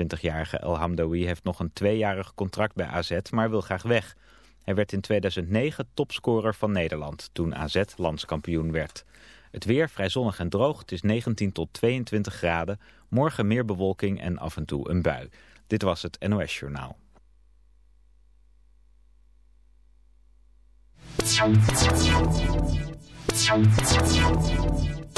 27-jarige El Hamdoui heeft nog een tweejarig contract bij AZ, maar wil graag weg. Hij werd in 2009 topscorer van Nederland, toen AZ landskampioen werd. Het weer vrij zonnig en droog, het is 19 tot 22 graden. Morgen meer bewolking en af en toe een bui. Dit was het NOS Journaal.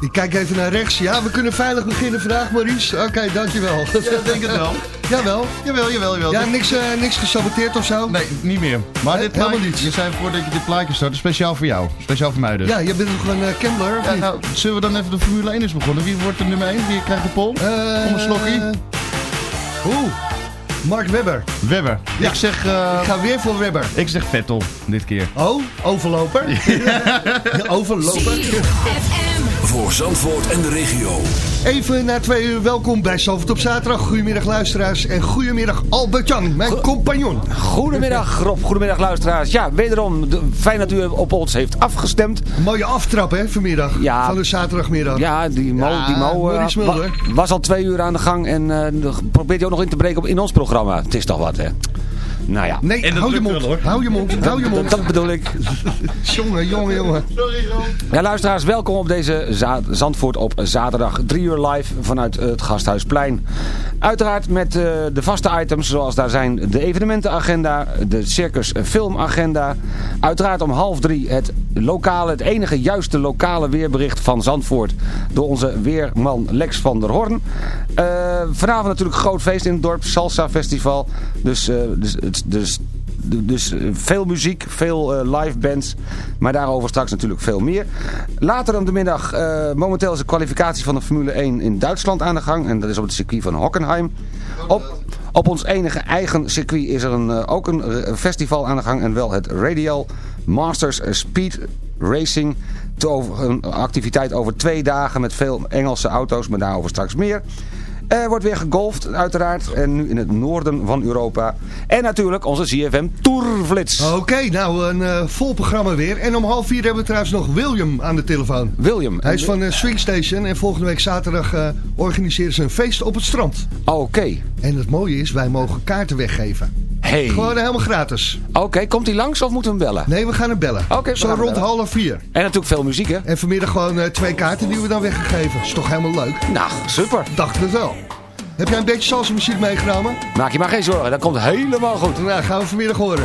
Ik kijk even naar rechts. Ja, we kunnen veilig beginnen vandaag, Maurice. Oké, dankjewel. Ja, ik denk het wel. Jawel. Jawel, jawel, jawel. Ja, niks, uh, niks gesaboteerd of zo? Nee, niet meer. Maar Nee, dit helemaal plaatje, niet. je zei voordat je dit plaatje startte, speciaal voor jou. Speciaal voor mij dus. Ja, je bent nog een uh, Kembler. Ja, nou, zullen we dan even de Formule 1 eens begonnen? Wie wordt de nummer 1? Wie krijgt de pol? Eh, Kom een slokkie. Oeh, Mark Webber. Webber. Ja. Ik zeg... eh, Ik ga weer voor Webber. ik zeg Vettel, dit keer. Oh, overloper. overloper. Voor Zandvoort en de regio. Even na twee uur welkom bij Zalvert op zaterdag. Goedemiddag luisteraars en goedemiddag Albert-Jan, mijn compagnon. Goedemiddag Rob, goedemiddag luisteraars. Ja, wederom de- fijn dat u op ons heeft afgestemd. Een mooie aftrap hè, vanmiddag. Ja. Van de zaterdagmiddag. Ja, die Mo, Ja, die Mo eh, wa- was al twee uur aan de gang en eh, probeert hij ook nog in te breken op, in ons programma. Het is toch wat hè. Nou ja, Nee, En hou je mond. wel, hoor. Hou je mond, hou je dat, mond. dat bedoel ik. Jongen, jongen, jongen. Ja, luisteraars, welkom op deze za- Zandvoort op zaterdag. Drie uur live vanuit het Gasthuisplein. Uiteraard met eh, de vaste items zoals daar zijn de evenementenagenda, de circus filmagenda. Uiteraard om half drie het lokale, het enige juiste lokale weerbericht van Zandvoort. Door onze weerman Lex van der Horn. Eh, vanavond natuurlijk groot feest in het dorp, Salsa Festival. Dus, eh, dus, dus dus eh, veel muziek, veel live bands. Maar daarover straks natuurlijk veel meer. Later op de middag, momenteel is de kwalificatie van de Formule 1 in Duitsland aan de gang. En dat is op het circuit van Hockenheim. Op, op ons enige eigen circuit is er een, ook een festival aan de gang. En wel het Radial Masters Speed Racing. Een activiteit over twee dagen met veel Engelse auto's. Maar daarover straks meer. Er wordt weer gegolfd, uiteraard. En nu in het noorden van Europa. En natuurlijk onze CFM Tourflits. Oké, nou een eh, vol programma weer. En om half vier hebben we trouwens nog William aan de telefoon. William. Hij is van eh, Swing Station en volgende week zaterdag eh, organiseren ze een feest op het strand. Oké. En het mooie is, wij mogen kaarten weggeven. Hey. Gewoon helemaal gratis. Oké, komt hij langs of moeten we hem bellen? Nee, we gaan hem bellen. Oké, Zo rond bellen. half vier. En natuurlijk veel muziek, hè? En vanmiddag gewoon eh, twee kaarten die we dan weggegeven. Is toch helemaal leuk? Nou, super. Dacht het wel. Heb jij een beetje salsa muziek meegenomen? Maak je maar geen zorgen, dat komt helemaal goed. Nou, gaan we vanmiddag horen.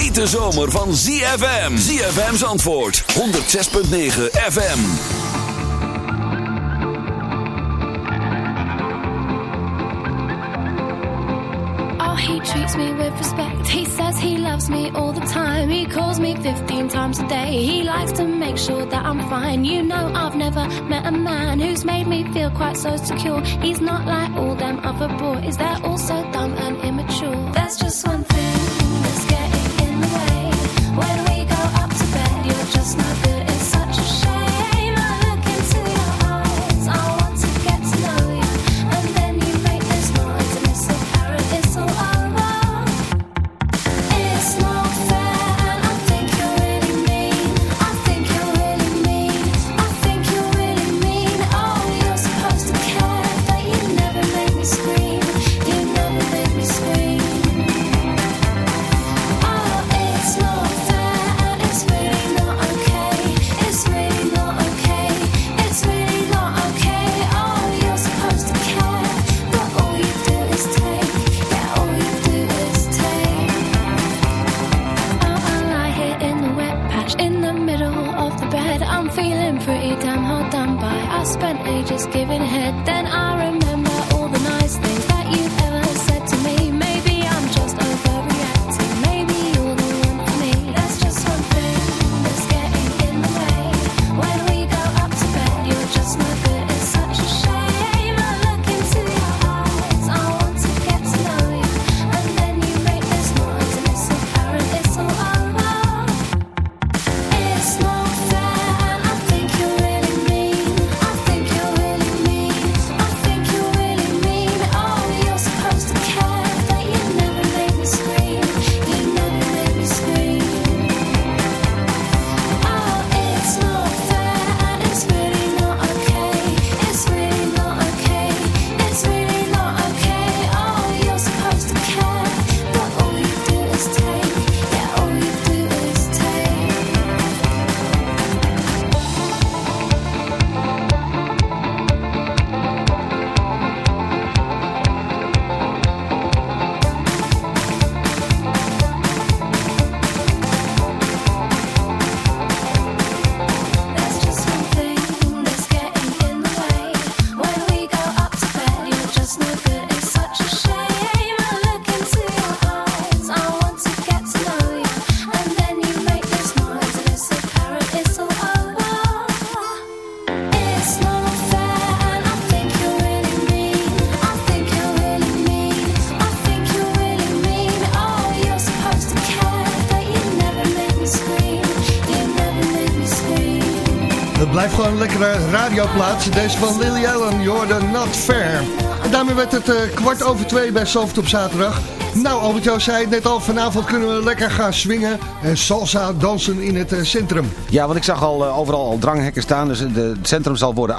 Hete zomer van ZFM. ZFM's antwoord, 106.9 FM. Oh, he treats me with respect. He says he loves me all the time. He calls me 15 times a day. He likes to make sure that I'm fine. You know, I've never met a man who's made me feel quite so secure. He's not like all them other boys, they're all so feeling pretty damn hard done by. I spent ages giving head, then I remember all the nice things that you've blijft gewoon een lekkere radioplaats. Deze van Lily Allen, Jordan Not Fair. En daarmee werd het eh, kwart over twee bij Soft op zaterdag. Nou, Albert-Jo zei het net al, vanavond kunnen we lekker gaan swingen en salsa dansen in het eh, centrum. Ja, want ik zag al eh, overal al dranghekken staan. Dus de, het centrum zal worden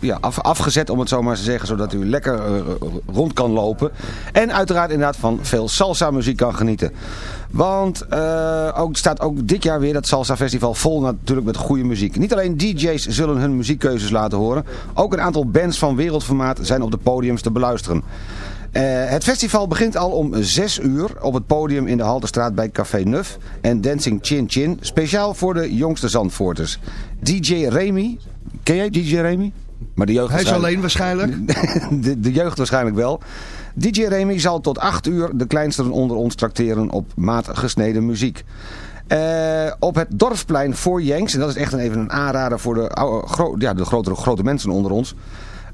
ja, af, afgezet, om het zo maar te zeggen. Zodat u lekker rond kan lopen. En uiteraard inderdaad van veel salsa muziek kan genieten. Want ook, staat ook dit jaar weer dat Salsa Festival vol natuurlijk met goede muziek. Niet alleen DJ's zullen hun muziekkeuzes laten horen. Ook een aantal bands van wereldformaat zijn op de podiums te beluisteren. Eh, het festival begint al om 6 uur op het podium in de Halterstraat bij Café Nuf en Dancing Chin Chin, speciaal voor de jongste Zandvoorters. DJ Remy, ken jij DJ Remy? Maar de jeugd Hij is alleen waarschijnlijk. de, de jeugd waarschijnlijk wel. DJ Remy zal tot 8 uur de kleinsten onder ons trakteren op maat gesneden muziek. Eh, op het Dorpsplein voor Jenks, en dat is echt een, even een aanrader voor de, ja, de grotere, grote mensen onder ons.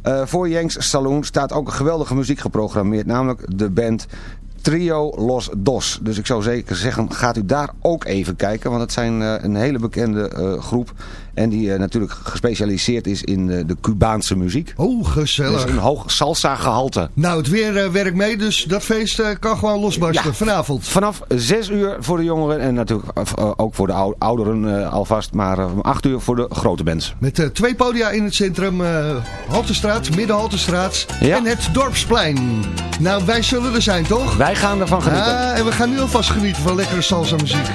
Eh, voor Jenks Saloon staat ook geweldige muziek geprogrammeerd, namelijk de band Trio Los Dos. Dus ik zou zeker zeggen, gaat u daar ook even kijken, want het zijn eh, een hele bekende groep. En die eh, natuurlijk gespecialiseerd is in eh, de Cubaanse muziek. Oh, Dus gezellig. een hoog salsa gehalte. Nou, het weer eh, werkt mee, dus dat feest kan gewoon losbarsten Ja. vanavond. Vanaf 6 uur voor de jongeren en natuurlijk ook voor de ou- ouderen alvast. Maar om 8 uur voor de grote bands. Met twee podia in het centrum, Haltestraat, Middenhaltestraat Ja. en het Dorpsplein. Nou, wij zullen er zijn, toch? Wij gaan ervan genieten. Ja, en we gaan nu alvast genieten van lekkere salsa muziek.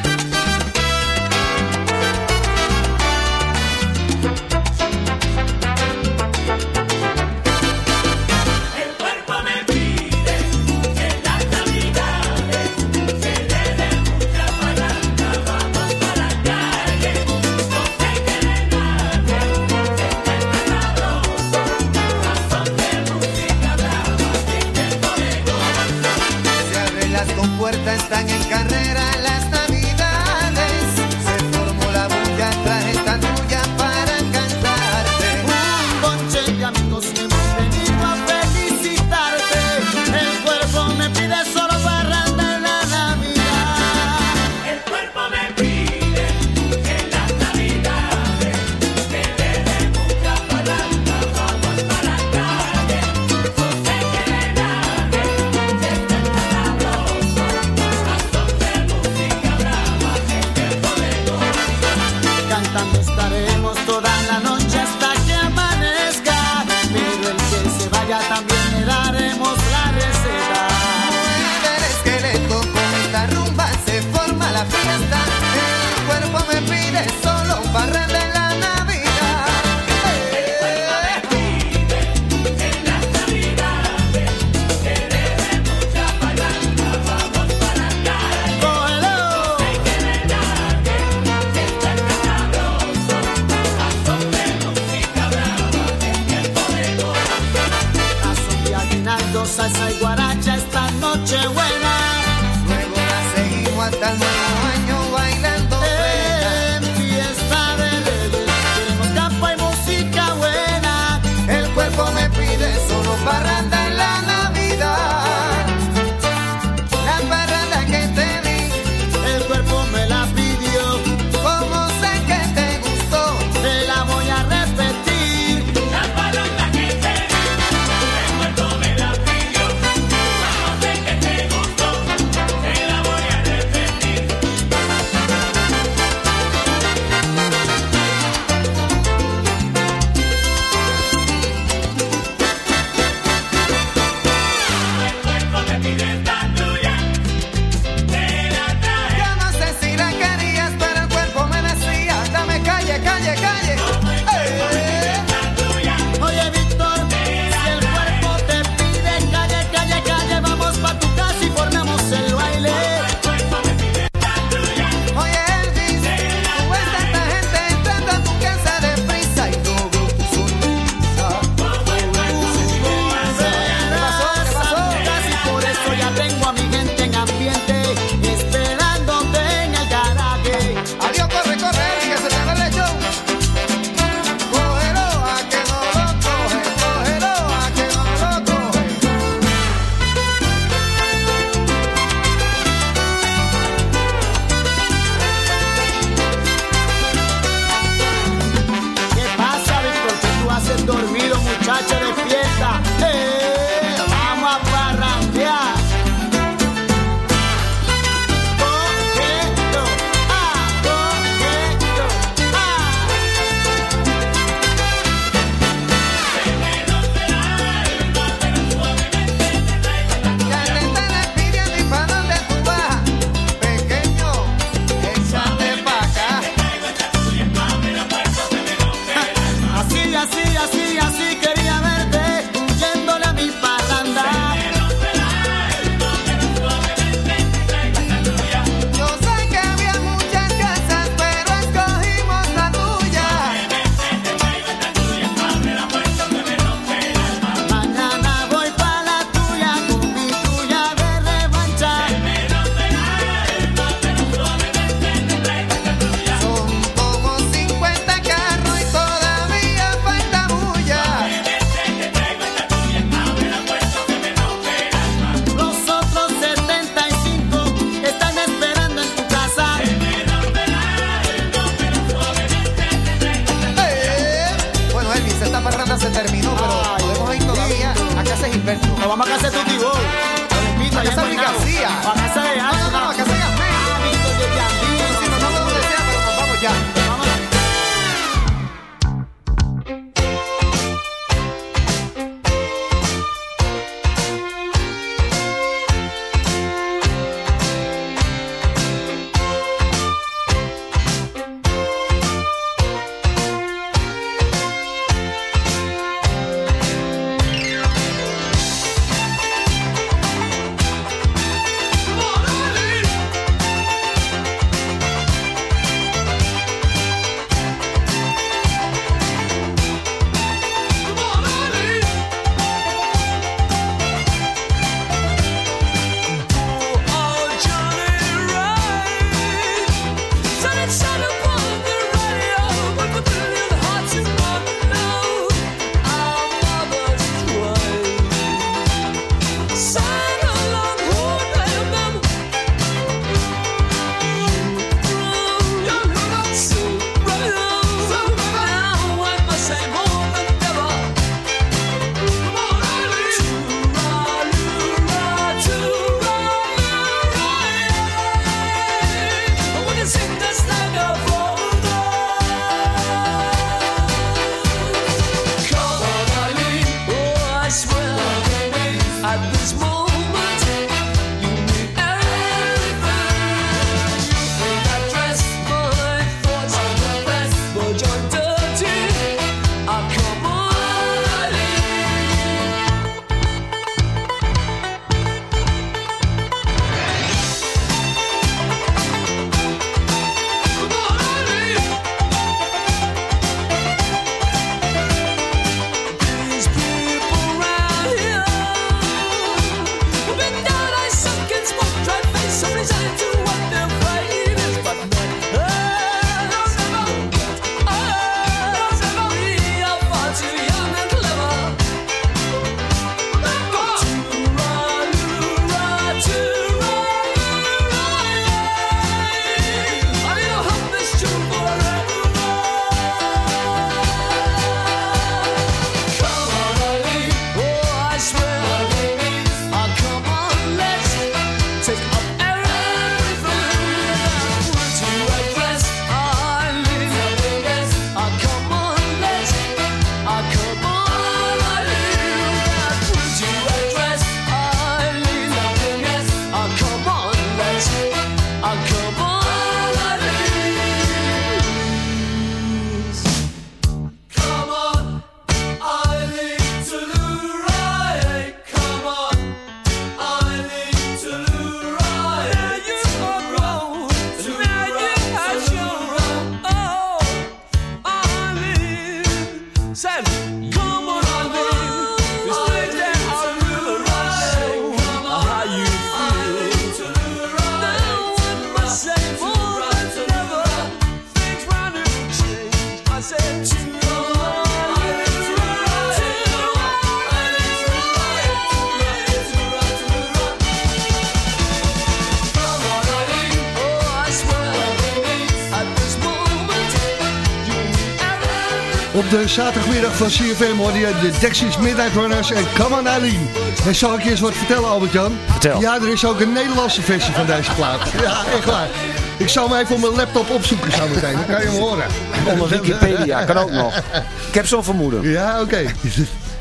De zaterdagmiddag van CFM hoorde je de Dexys Midnight Runners en Come on Eileen. En zal ik je eens wat vertellen Albert-Jan? Vertel. Ja, er is ook een Nederlandse versie van deze plaat. Ja, echt waar. Ik zal hem even op mijn laptop opzoeken zo meteen, dan kan je hem horen. Onder Wikipedia, kan ook nog. Ik heb zo'n vermoeden. Ja, oké.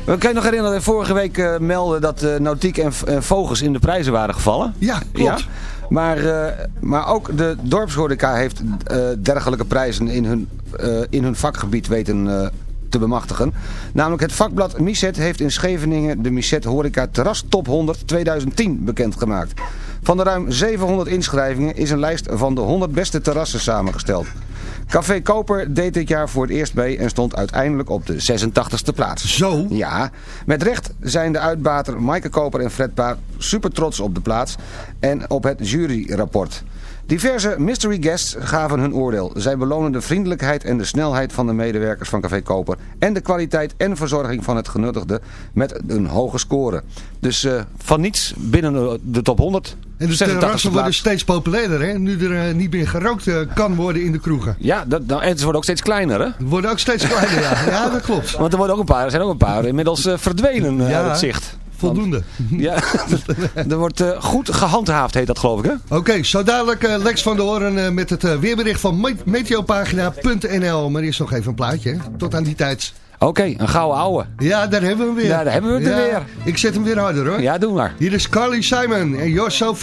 We kan je nog herinneren dat we vorige week eh, melden dat eh Nautiek en, en Vogels in de prijzen waren gevallen? Ja, klopt. Maar, eh, maar ook de dorpshoreca heeft eh, dergelijke prijzen in hun, eh, in hun vakgebied weten eh, te bemachtigen. Namelijk het vakblad Miset heeft in Scheveningen de Miset Horeca Terras Top 100 2010 bekendgemaakt. Van de ruim 700 inschrijvingen is een lijst van de 100 beste terrassen samengesteld. Café Koper deed dit jaar voor het eerst mee en stond uiteindelijk op de 86e plaats. Zo? Ja, met recht zijn de uitbater Maaike Koper en Fred Paap super trots op de plaats en op het juryrapport. Diverse mystery guests gaven hun oordeel. Zij belonen de vriendelijkheid en de snelheid van de medewerkers van Café Koper... en de kwaliteit en verzorging van het genuttigde met een hoge score. Dus eh, van niets binnen de, de top 100. En de 86e terrassen plaats. worden steeds populairder, hè? Nu er eh, niet meer gerookt eh, kan worden in de kroegen. Ja, dat, nou, en ze worden ook steeds kleiner, hè? Ze worden ook steeds kleiner, ja. Ja, dat klopt. Want er, worden ook een paar, er zijn ook een paar inmiddels verdwenen Ja. uit het zicht. Voldoende. Ja, er wordt eh, goed gehandhaafd, heet dat geloof ik, hè? Oké, zo dadelijk eh, Lex van der Hoorn eh, met het weerbericht van me- meteopagina.nl. Maar eerst nog even een plaatje, hè? tot aan die tijd. Oké, een gouden ouwe. Ja, daar hebben we hem weer. Ja, daar hebben we het er weer. Ik zet hem weer harder hoor. Ja, doe maar. Hier is Carly Simon en You're So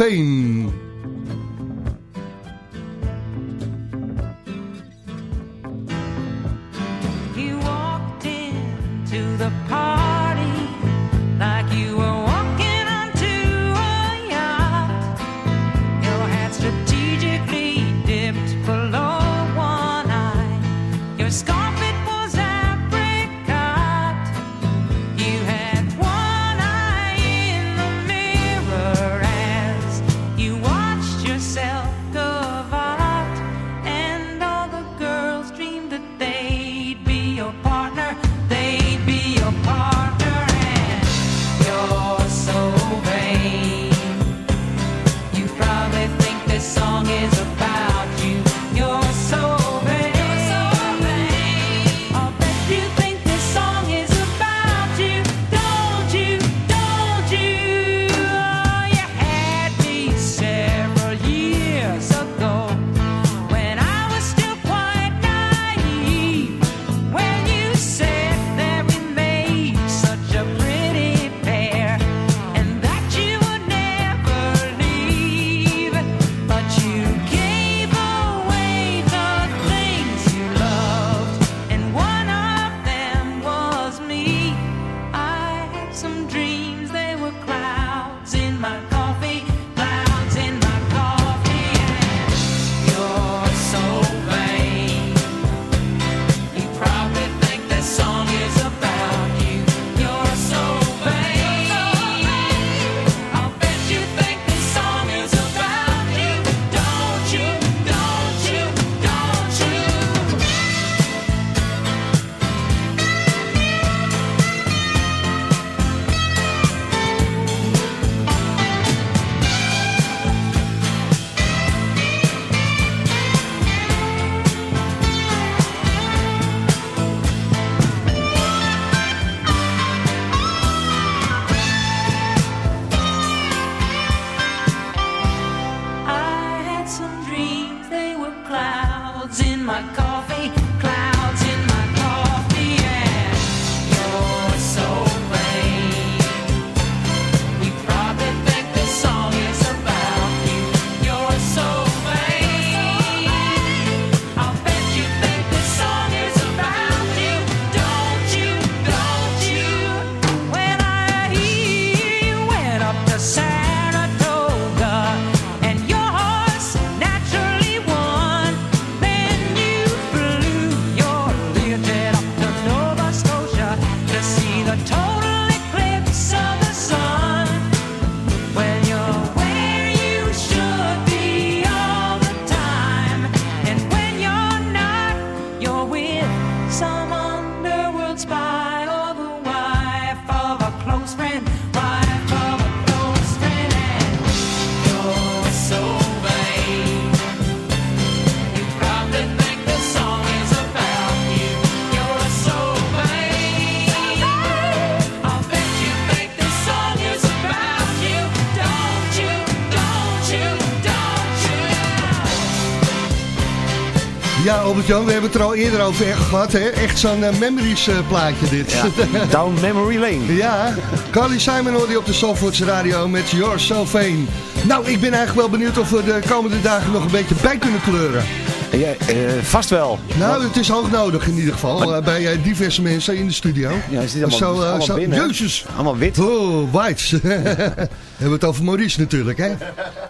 Ja, Albert-Jan, we hebben het er al eerder over echt gehad, hè? Echt zo'n eh, memories eh, plaatje dit. Down Memory Lane. Ja, Carly Simon hoorde je op de Zandvoortse radio met Your So Vain. Nou, ik ben eigenlijk wel benieuwd of we de komende dagen nog een beetje bij kunnen kleuren. Ja, eh, vast wel. Nou, het is hoog nodig in ieder geval, eh, bij eh, diverse mensen in de studio. Ja, is allemaal, Zo, eh, allemaal zo- binnen? Jezus. Allemaal wit. Oh, whites. Hebben we het over Maurice natuurlijk, hè?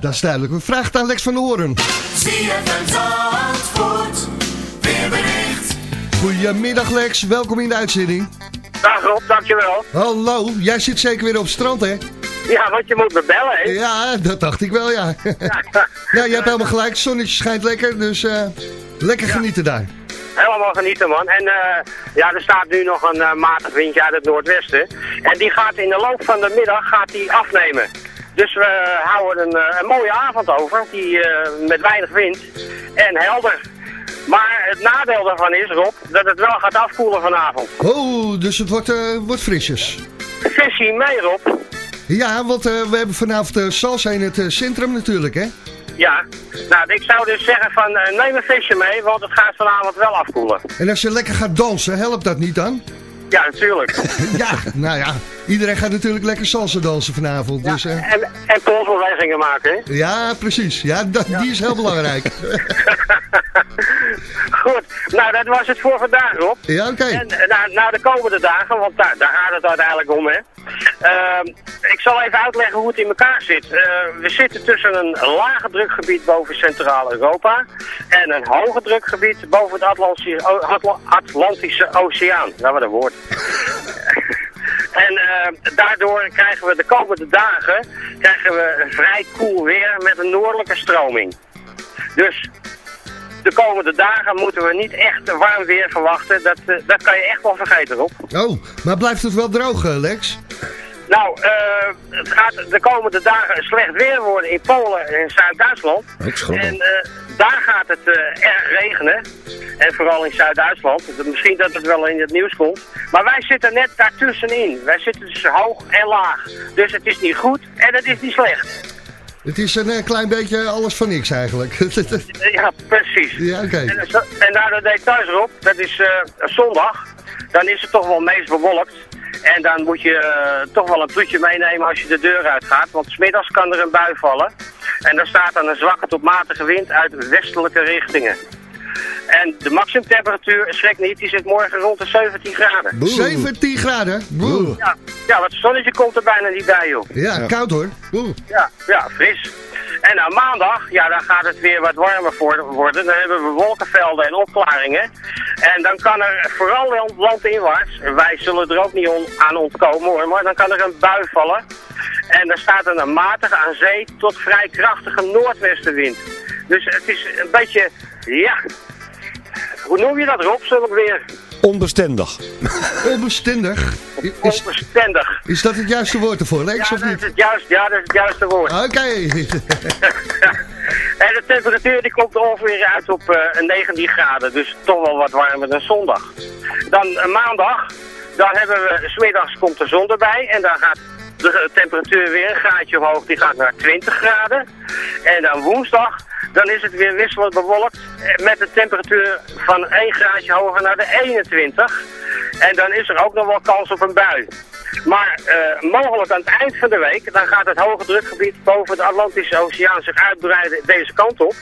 Dat is duidelijk. We vragen het aan Lex van de Hoorn. ZFM Zandvoort, weerbericht. Goedemiddag Lex, welkom in de uitzending. Dag Rob, dankjewel. Hallo, jij zit zeker weer op het strand, hè? Ja, want je moet me bellen, hè? Ja, dat dacht ik wel, ja. ja, je hebt helemaal gelijk. Het zonnetje schijnt lekker, dus eh, lekker genieten daar. Helemaal genieten, man. En eh, ja, er staat nu nog een eh, matig windje uit het noordwesten. En die gaat in de loop van de middag gaat die afnemen. Dus we houden een, een mooie avond over, die, met weinig wind en helder. Maar het nadeel daarvan is, Rob, dat het wel gaat afkoelen vanavond. Oh, dus het wordt, wordt frisjes. Visie mee, Rob. Ja, want eh, we hebben vanavond uh, salsa in het eh, centrum natuurlijk, hè? Ja, nou, ik zou dus zeggen van eh, neem een visje mee, want het gaat vanavond wel afkoelen. En als je lekker gaat dansen, helpt dat niet dan? Ja, natuurlijk. ja, nou ja, iedereen gaat natuurlijk lekker salsa dansen vanavond. Dus, eh, En, en polsbewegingen maken, hè? ja, precies. Ja, dat, die is heel belangrijk. Goed, nou dat was het voor vandaag, Rob. Ja, oké. En nou, de komende dagen, want daar, daar gaat het uiteindelijk om, hè. Ehm, ik zal even uitleggen hoe het in elkaar zit. Eh, we zitten tussen een lage drukgebied boven Centraal-Europa en een hoge drukgebied boven het Atlantische, Atlantische Oceaan. Nou, wat een woord. En eh, daardoor krijgen we de komende dagen krijgen we vrij koel weer met een noordelijke stroming. Dus de komende dagen moeten we niet echt warm weer verwachten. Dat, eh, dat kan je echt wel vergeten, Rob. Oh, maar blijft het wel droog, eh, Lex? Nou, eh, het gaat de komende dagen slecht weer worden in Polen en Zuid-Duitsland. En eh, daar gaat het eh, erg regenen. En vooral in Zuid-Duitsland. Dus Misschien dat het wel in het nieuws komt. Maar wij zitten net daartussenin. Wij zitten dus hoog en laag. Dus het is niet goed en het is niet slecht. Het is een klein beetje alles van niks eigenlijk. Ja, precies. ja, oké. En, en nou de details erop, dat is zondag. Dan is het toch wel meest bewolkt. En dan moet je eh, toch wel een putje meenemen als je de deur uitgaat. Want smiddags kan er een bui vallen. En dan staat dan een zwakke tot matige wind uit westelijke richtingen. En de maximumtemperatuur, schrik niet, die zit morgen rond de 17 graden. 17 graden? Boe. Ja, ja, want het zonnetje komt er bijna niet bij, joh. Ja, koud hoor. Oeh. Ja, ja, fris. En nou maandag, ja, dan gaat het weer wat warmer worden. Dan hebben we wolkenvelden en opklaringen. En dan kan er vooral land- landinwaarts, wij zullen er ook niet on- aan ontkomen hoor, maar dan kan er een bui vallen. En dan staat er een matige aan zee tot vrij krachtige noordwestenwind. Dus het is een beetje, ja, hoe noem je dat Rob, zullen we weer? Onbestendig. Onbestendig. Is, Onbestendig. is dat het juiste woord ervoor, Lex, Ja, of dat niet? is het juist, ja, dat is het juiste woord. Oké. En de temperatuur die komt ongeveer uit op eh, een 19 graden, dus toch wel wat warmer dan zondag. Dan eh, maandag, dan hebben we, smiddags komt de zon erbij en dan gaat de eh, temperatuur weer een graadje omhoog, die gaat naar 20 graden. En dan woensdag, dan is het weer wisselend bewolkt eh, met de temperatuur van 1 graadje hoger naar de 21. En dan is er ook nog wel kans op een bui. Maar eh, mogelijk aan het eind van de week, dan gaat het hoge drukgebied boven de Atlantische Oceaan zich uitbreiden deze kant op.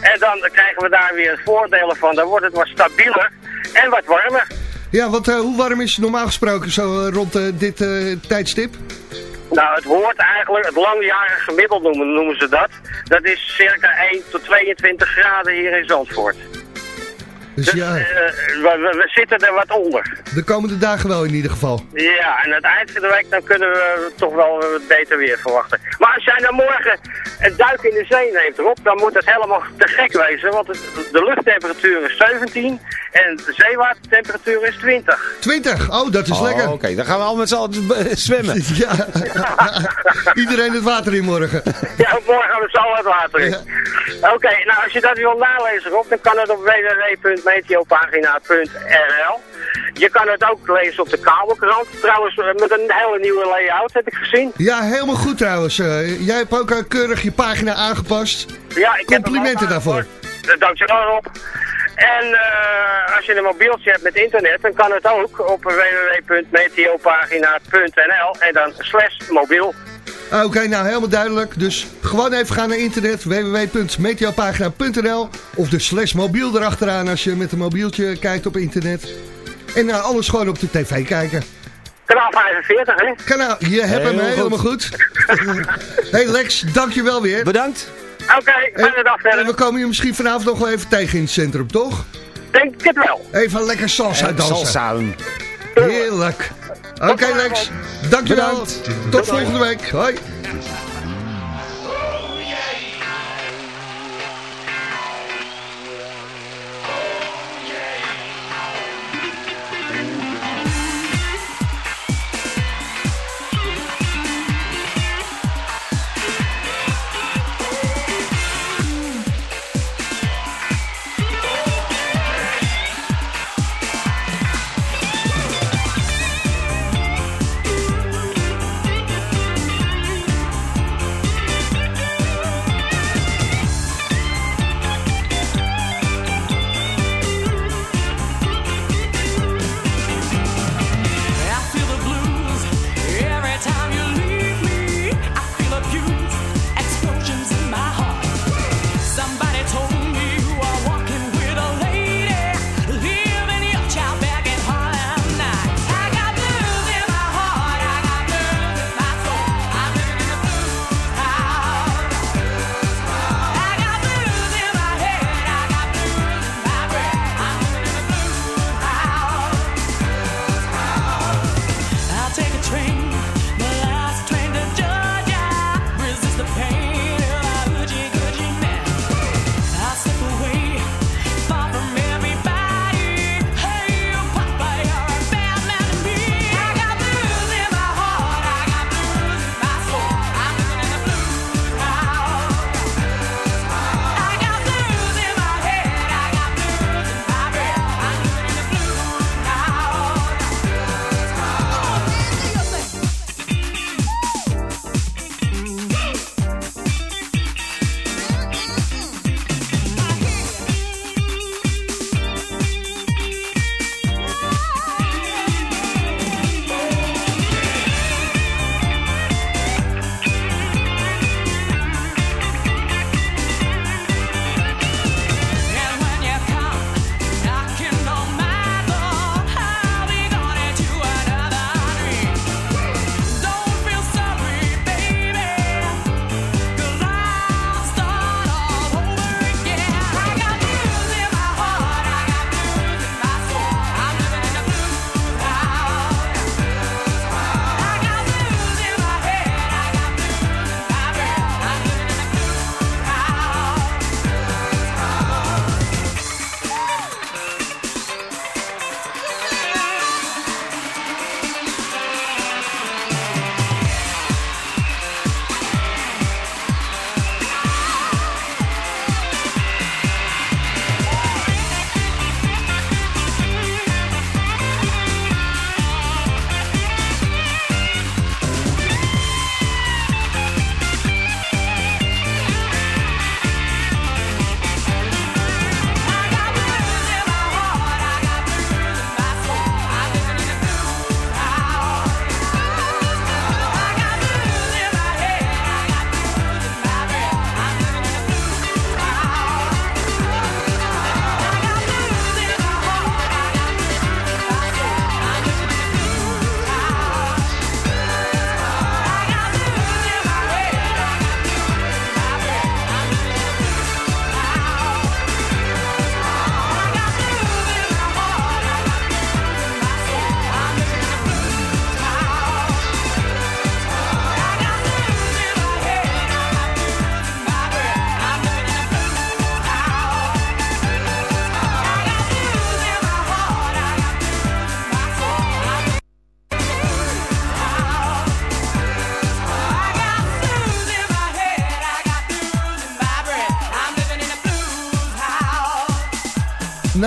En dan krijgen we daar weer voordelen van. Dan wordt het wat stabieler en wat warmer. Ja, want eh, hoe warm is het normaal gesproken zo rond dit tijdstip? Nou, het hoort eigenlijk, het langjarige gemiddeld noemen, noemen ze dat. Dat is circa 1 tot 22 graden hier in Zandvoort. Dus ja, Eh, we, we- we zitten er wat onder. de komende dagen wel in ieder geval. Ja, en aan het eind van de week dan kunnen we toch wel wat beter weer verwachten. Maar als jij dan morgen een duik in de zee neemt erop, dan moet het helemaal te gek wezen. Want het- de luchttemperatuur is 17 en de zeewatertemperatuur is 20. 20, oh dat is Oh, lekker. Oké, dan gaan we al met z'n allen zwemmen. Ja, iedereen het water in morgen. Ja, morgen gaan we zo het water in. Oké, nou als je dat wil nalezen Rob, dan kan het op www.meteopagina.nl. Je kan het ook lezen op de Kabelkrant. Trouwens, eh, met een hele nieuwe layout heb ik gezien. Ja, helemaal goed trouwens. Eh, jij hebt ook eh, keurig je pagina aangepast. Ja, Complimenten heb daarvoor. Dankjewel Rob. En als je een mobieltje hebt met internet, dan kan het ook op www.meteopagina.nl en dan slash mobiel. Ah, oké, nou helemaal duidelijk. Dus gewoon even gaan naar internet www.meteopagina.nl of de slash mobiel erachteraan als je met een mobieltje kijkt op internet. En nou alles gewoon op de tv kijken. Kanaal 45, hè? Kanaal, je hebt hem helemaal goed. hey Lex, dankjewel weer. Bedankt. Oké, okay, fijne dag verder. En we komen je misschien vanavond nog wel even tegen in het centrum, toch? Denk het wel. Even lekker salsa eh, dansen. Salsa. Heerlijk. Oké okay, Lex, dankjewel. Tot volgende week. Hoi.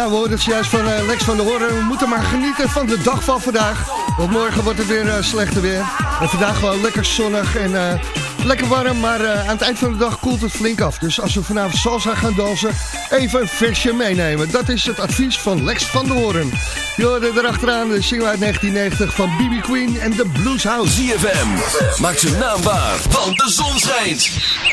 Nou, we hoorden het juist van eh, Lex van der Horen. We moeten maar genieten van de dag van vandaag. Want morgen wordt het weer eh, slechter weer. En vandaag wel lekker zonnig en eh, lekker warm. Maar aan het eind van de dag koelt het flink af. Dus als we vanavond salsa gaan dansen, even een versje meenemen. Dat is het advies van Lex van der Horen. Je hoorde erachteraan de single uit 1990 van BB Queen en de Blues House. ZFM maakt zijn naam waar, want de zon schijnt.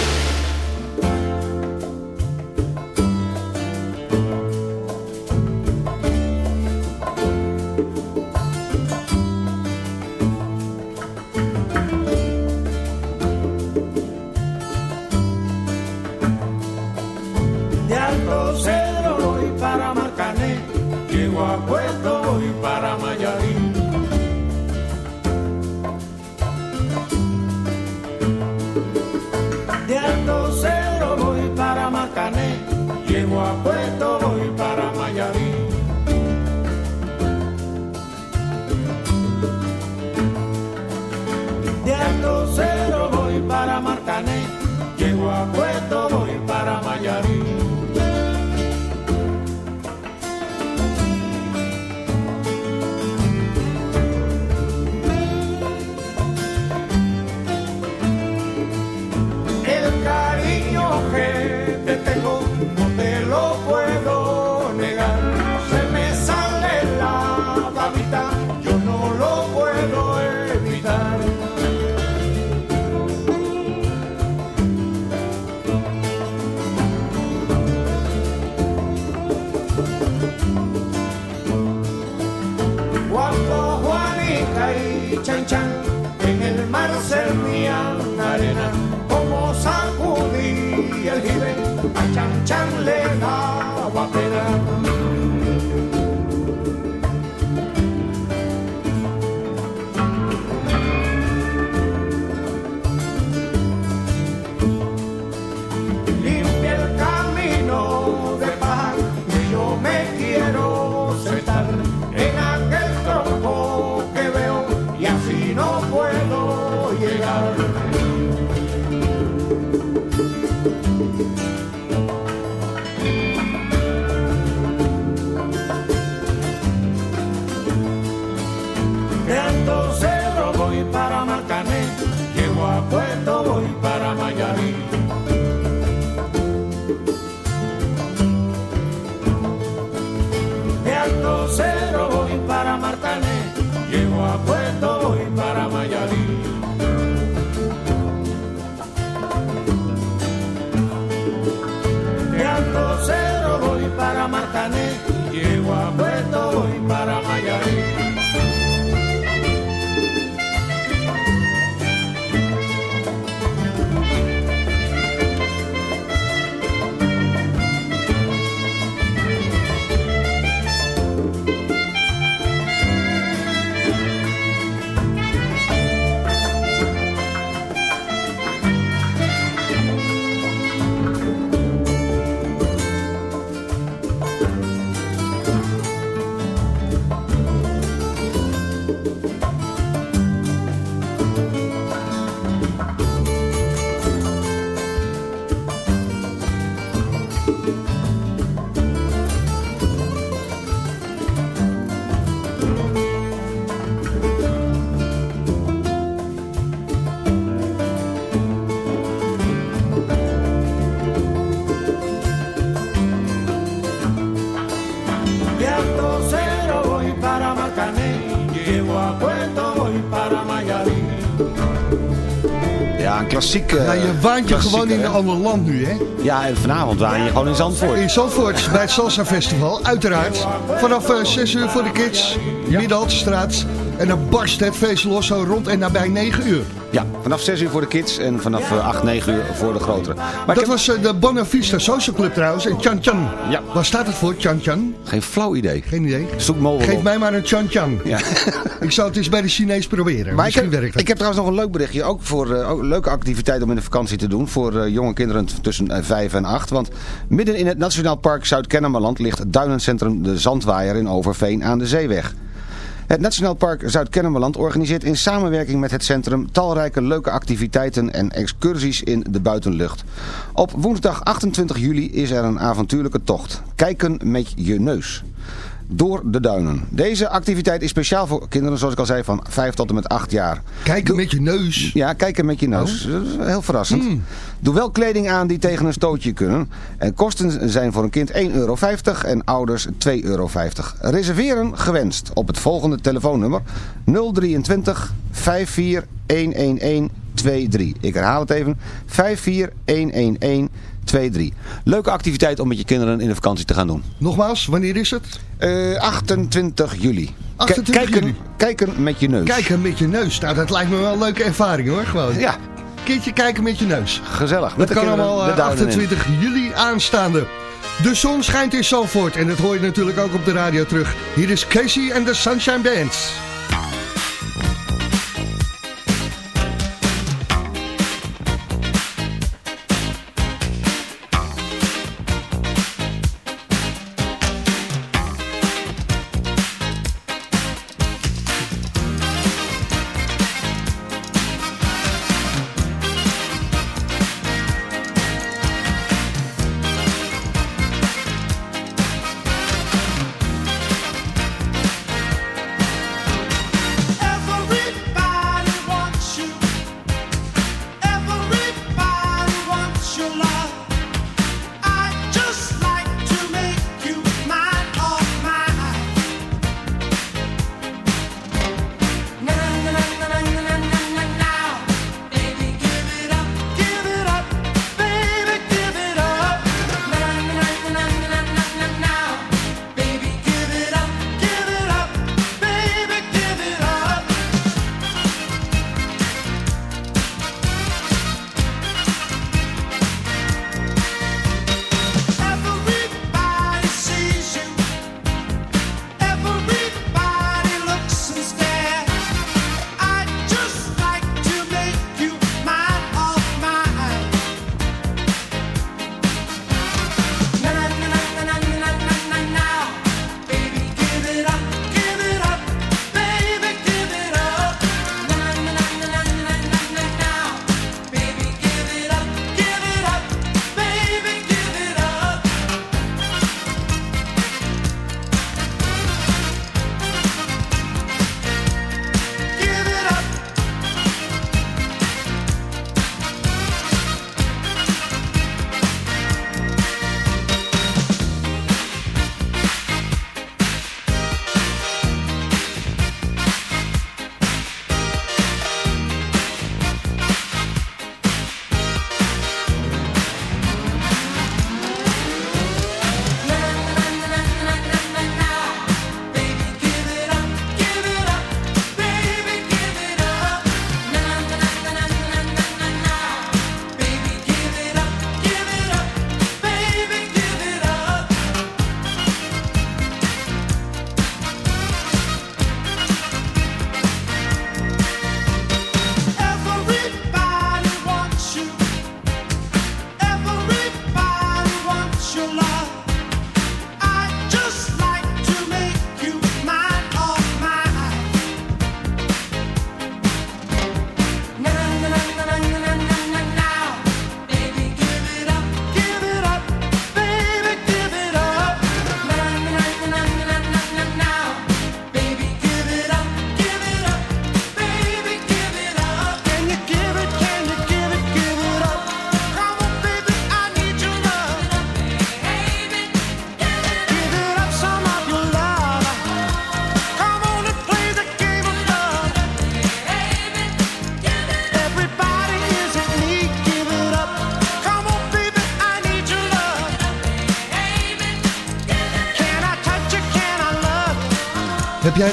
chegou a Chan America. Klassiek... eh, Ja, je waant je gewoon in een ander land nu, hè? Ja, en vanavond waan je gewoon in Zandvoort. In Zandvoort, bij het Salsa Festival, uiteraard. Vanaf eh, 6 uur voor de kids, Middelhaltestraat. En dan barst het feest los zo rond en nabij 9 uur. Ja, vanaf 6 uur voor de kids en vanaf eh, 8, 9 uur voor de grotere. Maar dat heb was eh, de Bonavista Social Club trouwens. En Chan Chan. Ja. Waar staat het voor, Chan Chan? Geen flauw idee. Geen idee. Zoek Mobile Geef op. mij maar een Chan Chan. Ja. Ik zal het eens bij de Chinees proberen. Maar ik Misschien heb, werkt het. ik heb trouwens nog een leuk berichtje. Ook voor eh, ook een leuke activiteit om in de vakantie te doen. Voor eh, jonge kinderen tussen eh, 5 en 8. Want midden in het Nationaal Park Zuid-Kennemerland ligt het duinencentrum De Zandwaaier in Overveen aan de Zeeweg. Het Nationaal Park Zuid-Kennemerland organiseert in samenwerking met het centrum talrijke leuke activiteiten en excursies in de buitenlucht. Op woensdag 28 juli is er een avontuurlijke tocht. Kijken met je neus. Door de duinen. Deze activiteit is speciaal voor kinderen, zoals ik al zei, van 5 tot en met 8 jaar. Kijken met je neus. Ja, kijken met je neus. Dat is heel verrassend. Doe wel kleding aan die tegen een stootje kunnen. En kosten zijn voor een kind 1,50 euro en ouders 2,50 euro. Reserveren gewenst op het volgende telefoonnummer 023 54 111 23. Ik herhaal het even. 54 111 23. Leuke activiteit om met je kinderen in de vakantie te gaan doen. Nogmaals, wanneer is het? Eh, 28 juli. 28 kijken, juli. kijken met je neus. Kijken met je neus. Nou, dat lijkt me wel een leuke ervaring hoor. Gewoon. Ja. Keertje kijken met je neus. Gezellig. Dat kan allemaal de eh, duinen in. 28 juli aanstaande. De zon schijnt in Zandvoort en dat hoor je natuurlijk ook op de radio terug. Hier is Casey en de Sunshine Band.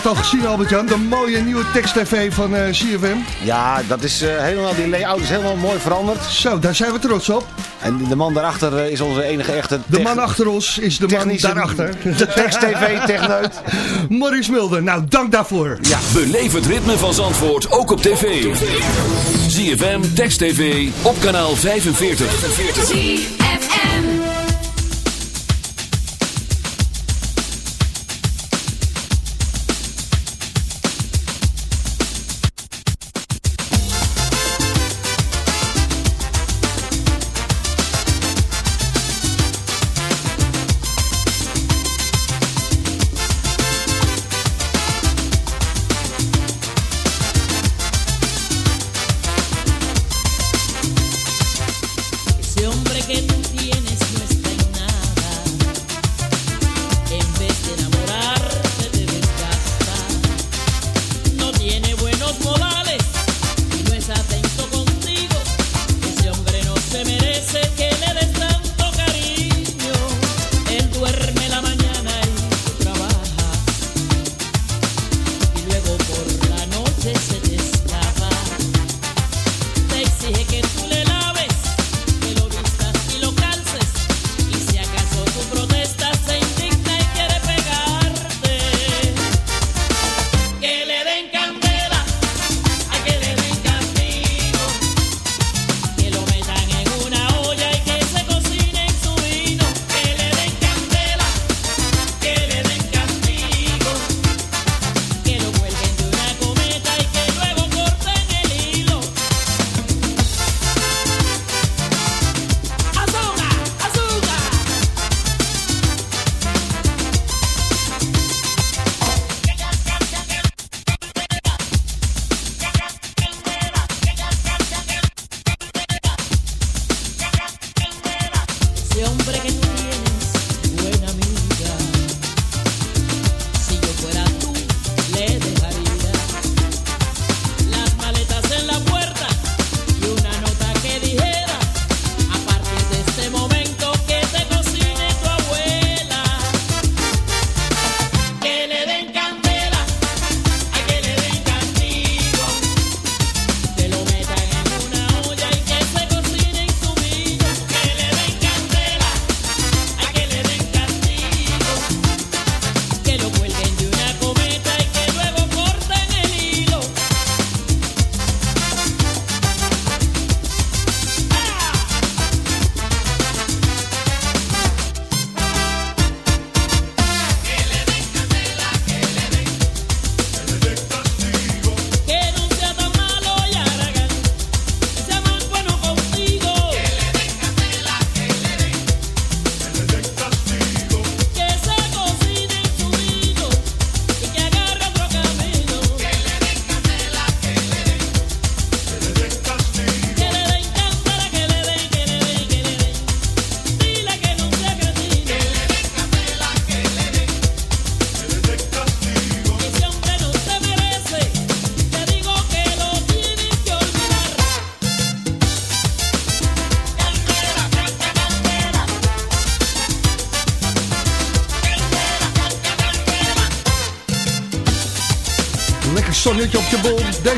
al gezien, Albert-Jan? De mooie nieuwe tekst-tv van eh, uh, CFM. Ja, dat is eh, helemaal, die layout is helemaal mooi veranderd. Zo, daar zijn we trots op. En de man daarachter eh, is onze enige echte... De man achter ons is de man daarachter. De tekst-tv, techneut. Maurice Mulder, nou dank daarvoor. Ja. Beleef het ritme van Zandvoort, ook op tv. ZFM, tekst-tv, op kanaal 45.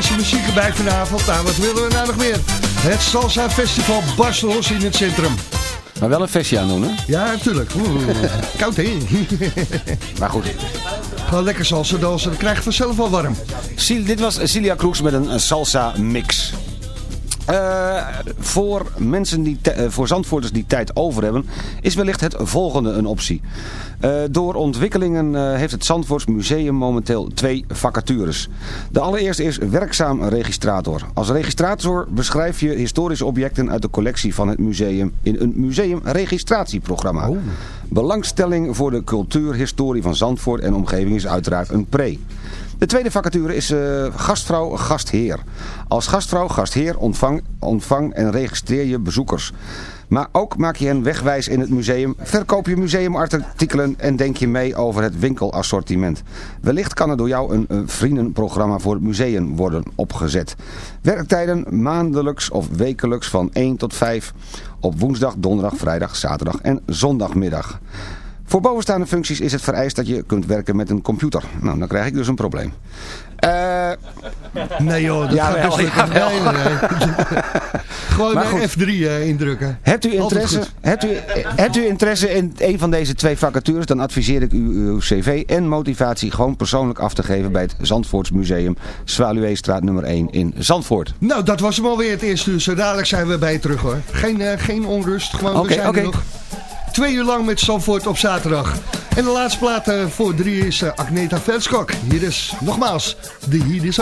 Deze muziek erbij vanavond. Nou, wat willen we nou nog meer? Het Salsa Festival Barcelos in het centrum. Maar wel een vestje aan doen, hè? Ja, natuurlijk. Oeh, Koud, hè? Maar goed. Gewoon lekker salsa dansen. Dan krijg je vanzelf wel warm. Dit was Celia Kroeks met een salsa mix. Eh, voor mensen die eh, voor Zandvoorters die tijd over hebben, is wellicht het volgende een optie. Eh, door ontwikkelingen eh, heeft het Zandvoorts Museum momenteel twee vacatures. De allereerste is werkzaam registrator. Als registrator beschrijf je historische objecten uit de collectie van het museum in een museumregistratieprogramma. Belangstelling voor de cultuur, historie van Zandvoort en omgeving is uiteraard een pre. De tweede vacature is eh, gastvrouw, gastheer. Als gastvrouw, gastheer ontvang, ontvang en registreer je bezoekers. Maar ook maak je hen wegwijs in het museum, verkoop je museumartikelen en denk je mee over het winkelassortiment. Wellicht kan er door jou een, een vriendenprogramma voor het museum worden opgezet. Werktijden maandelijks of wekelijks van 1 tot 5 op woensdag, donderdag, vrijdag, zaterdag en zondagmiddag. Voor bovenstaande functies is het vereist dat je kunt werken met een computer. Nou, dan krijg ik dus een probleem. Eh, Nee joh, dat Ja, gaat best wel. Nee, nee, nee. Gewoon Maar eh, goed. F3 eh, indrukken. Hebt u, interesse, hebt, u, hebt u interesse in een van deze twee vacatures, dan adviseer ik u uw cv en motivatie gewoon persoonlijk af te geven bij het Zandvoorts Museum, Zwaluweestraat nummer 1 in Zandvoort. Nou, dat was hem alweer het eerste uur. Zo dadelijk zijn we bij je terug hoor. Geen, eh, geen onrust, gewoon Oké, we zijn er nog. Twee uur lang met Zandvoort op zaterdag. En de laatste plaat voor drie is eh, Agneta Velskok. Hier is nogmaals de Heat is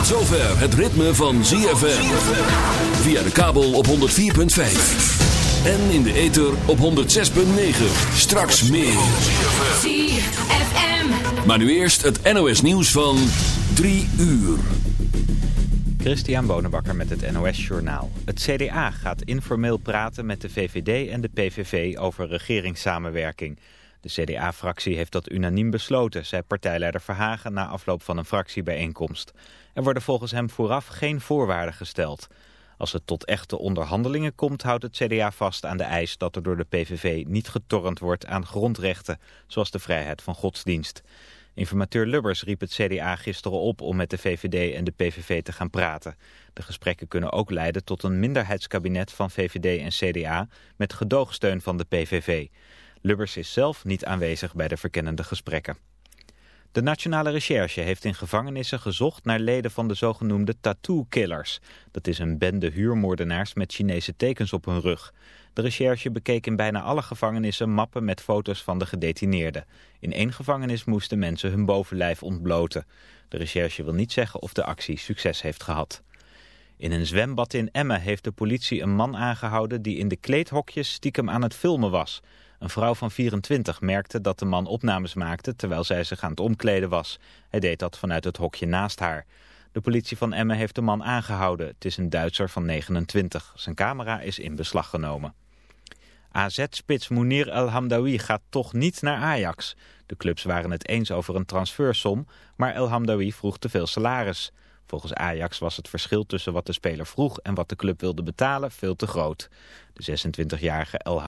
On. zover het ritme van ZFM. Via de kabel op 104.5. En in de ether op 106.9. Straks meer. ZFM. Maar nu eerst het NOS nieuws van 3 uur. Christian Bonenbakker met het NOS Journaal. Het CDA gaat informeel praten met de VVD en de PVV over regeringssamenwerking. De CDA-fractie heeft dat unaniem besloten, zei partijleider Verhagen na afloop van een fractiebijeenkomst. Er worden volgens hem vooraf geen voorwaarden gesteld. Als het tot echte onderhandelingen komt, houdt het CDA vast aan de eis dat er door de PVV niet getornd wordt aan grondrechten, zoals de vrijheid van godsdienst. Informateur Lubbers riep het CDA gisteren op om met de VVD en de PVV te gaan praten. De gesprekken kunnen ook leiden tot een minderheidskabinet van VVD en CDA met gedoogsteun van de PVV. Lubbers is zelf niet aanwezig bij de verkennende gesprekken. De Nationale Recherche heeft in gevangenissen gezocht naar leden van de zogenoemde tattoo-killers. Dat is een bende huurmoordenaars met Chinese tekens op hun rug. De recherche bekeek in bijna alle gevangenissen mappen met foto's van de gedetineerden. In één gevangenis moesten mensen hun bovenlijf ontbloten. De recherche wil niet zeggen of de actie succes heeft gehad. In een zwembad in Emmen heeft de politie een man aangehouden die in de kleedhokjes stiekem aan het filmen was. Een vrouw van 24 merkte dat de man opnames maakte terwijl zij zich aan het omkleden was. Hij deed dat vanuit het hokje naast haar. De politie van Emmen heeft de man aangehouden. Het is een Duitser van 29. Zijn camera is in beslag genomen. AZ-spits Mounir El Hamdawi gaat toch niet naar Ajax. De clubs waren het eens over een transfersom, maar El Hamdawi vroeg te veel salaris. Volgens Ajax was het verschil tussen wat de speler vroeg en wat de club wilde betalen veel te groot. De 26-jarige El